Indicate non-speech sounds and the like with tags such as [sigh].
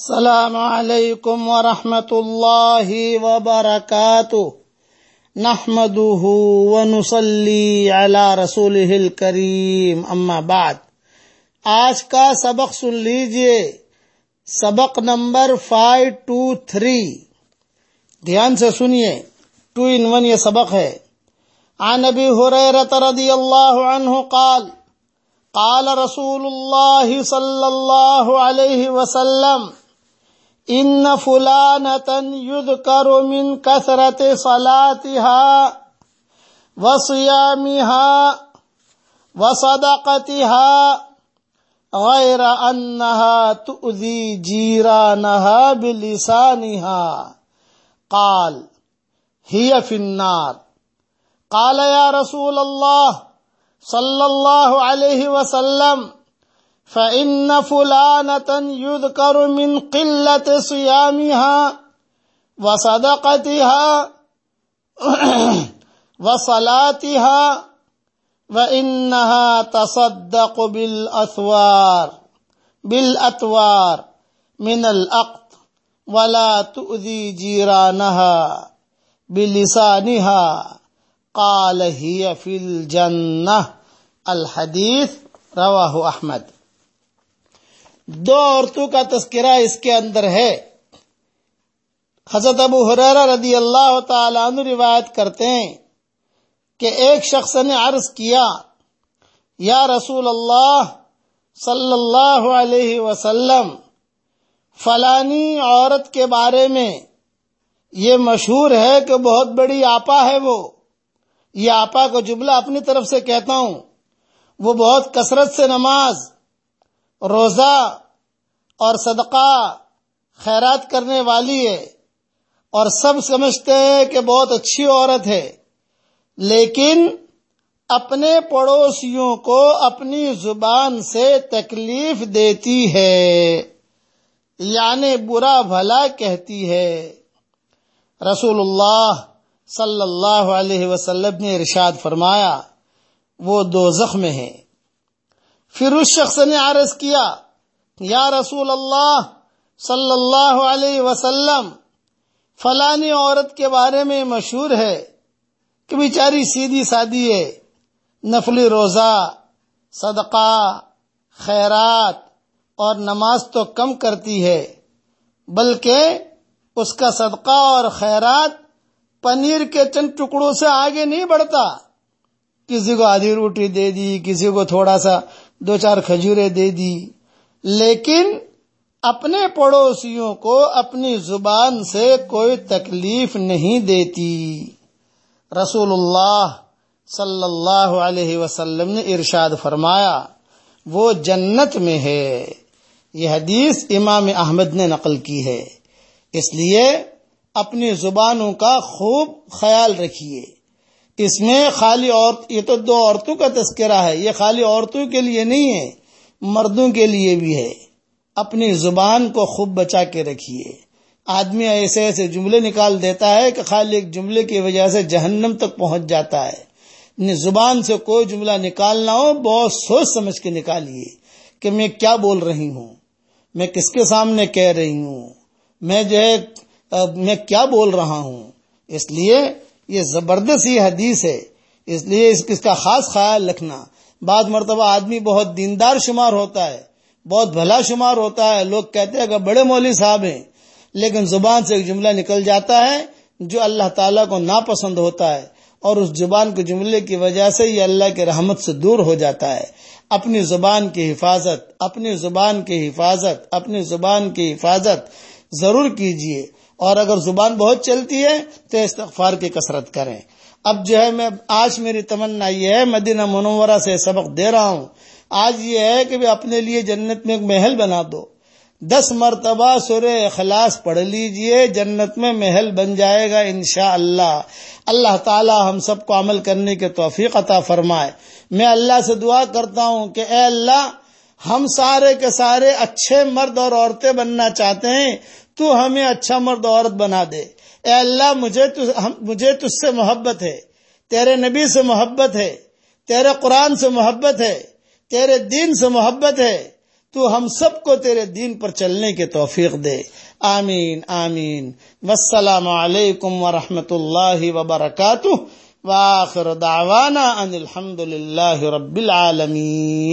السلام علیکم ورحمۃ اللہ وبرکاتہ۔ نحمده ونصلي على رسوله الكريم اما بعد۔ آج کا سبق سن لیجیے۔ سبق نمبر فائیو ٹو تھری دھیان سے سنیے۔ ٹو ان ون یہ سبق ہے۔ عن ابی حریرت رضی اللہ عنہ قال قال رسول الله صلى الله عليه وسلم ان فلانة يذكر من كثرة صلاتها وصيامها وصدقتها غير أنها تؤذي جيرانها بلسانها قال هي في النار قال يا رسول الله صلى الله عليه وسلم فإن فلانة يذكر من قلة صيامها وصدقتها [clears throat] وصلاتها وإنها تصدق بالأثوار بالأتوار من الأقط ولا تؤذي جيرانها بلسانها. قال هي في الجنة. الحديث رواه أحمد. دو عورتوں کا تذکرہ اس کے اندر ہے۔ حضرت ابو حریرہ رضی اللہ تعالیٰ عنہ روایت کرتے ہیں کہ ایک شخص نے عرض کیا، یا رسول اللہ صلی اللہ علیہ وسلم، فلانی عورت کے بارے میں یہ مشہور ہے کہ بہت بڑی آپا ہے وہ۔ یہ آپا کو جملہ اپنی طرف سے کہتا ہوں، وہ بہت کثرت سے نماز روزہ اور صدقہ خیرات کرنے والی ہے اور سب سمجھتے ہیں کہ بہت اچھی عورت ہے، لیکن اپنے پڑوسیوں کو اپنی زبان سے تکلیف دیتی ہے یعنی برا بھلا کہتی ہے۔ رسول اللہ صلی اللہ علیہ وسلم نے ارشاد فرمایا، وہ دو زخم ہے۔ پھر اس شخص نے عرض کیا، یا رسول اللہ صلی اللہ علیہ وسلم فلانی عورت کے بارے میں مشہور ہے کہ بیچاری سیدھی سادی ہے نفلی روزہ، صدقہ، خیرات اور نماز تو کم کرتی ہے، بلکہ اس کا صدقہ اور خیرات پنیر کے چند ٹکڑوں سے آگے نہیں بڑھتا۔ کسی کو آدھی روٹی دے دی، کسی کو تھوڑا سا دو چار کھجورے دے دی۔ لیکن اپنے پڑوسیوں کو اپنی زبان سے کوئی تکلیف نہیں دیتی۔ رسول اللہ صلی اللہ علیہ وسلم نے ارشاد فرمایا، وہ جنت میں ہے۔ یہ حدیث امام احمد نے نقل کی ہے۔ اس لیے اپنی زبانوں کا خوب خیال رکھیے۔ اس میں خالی عورت، یہ تو دو عورتوں کا تذکرہ ہے، یہ خالی عورتوں کے لیے نہیں ہے، مردوں کے لیے بھی ہے۔ اپنی زبان کو خوب بچا کے رکھیے۔ آدمی ایسے ایسے جملے نکال دیتا ہے کہ خالی ایک جملے کی وجہ سے جہنم تک پہنچ جاتا ہے۔ اپنی زبان سے کوئی جملہ نکالنا ہو، بہت سوچ سمجھ کے نکالیے کہ میں کیا بول رہی ہوں، میں کس کے سامنے کہہ رہی ہوں، میں جو ہے میں کیا بول رہا ہوں۔ اس لیے یہ زبردست حدیث ہے۔ اس لیے اس کا خاص خیال رکھنا۔ بعض مرتبہ آدمی بہت دیندار شمار ہوتا ہے، بہت بھلا شمار ہوتا ہے۔ لوگ کہتے ہیں کہ بڑے مولوی صاحب ہیں، لیکن زبان سے ایک جملہ نکل جاتا ہے جو اللہ تعالیٰ کو ناپسند ہوتا ہے، اور اس زبان کے جملے کی وجہ سے یہ اللہ کے رحمت سے دور ہو جاتا ہے۔ اپنی زبان کی حفاظت، اپنی زبان کی حفاظت، اپنی زبان کی حفاظت ضرور کیجیے اور اگر زبان بہت چلتی ہے تو استغفار کی کثرت کریں۔ اب جو ہے میں آج میری تمنا یہ ہے، مدینہ منورہ سے سبق دے رہا ہوں۔ آج یہ ہے کہ اپنے لیے جنت میں ایک محل بنا دو۔ دس مرتبہ سور اخلاص پڑھ لیجیے، جنت میں محل بن جائے گا انشاءاللہ۔ اللہ اللہ تعالی ہم سب کو عمل کرنے کے توفیق عطا فرمائے۔ میں اللہ سے دعا کرتا ہوں کہ اے اللہ ہم سارے کے سارے اچھے مرد اور عورتیں بننا چاہتے ہیں، تو ہمیں اچھا مرد عورت بنا دے۔ اے اللہ، مجھے مجھے تجھ سے محبت ہے۔ تیرے نبی سے محبت ہے۔ تیرے قرآن سے محبت ہے۔ تیرے دین سے محبت ہے۔ تو ہم سب کو تیرے دین پر چلنے کے توفیق دے۔ آمین آمین۔ والسلام علیکم ورحمۃ اللہ وبرکاتہ۔ واخر دعوانا ان الحمد للہ رب العالمین۔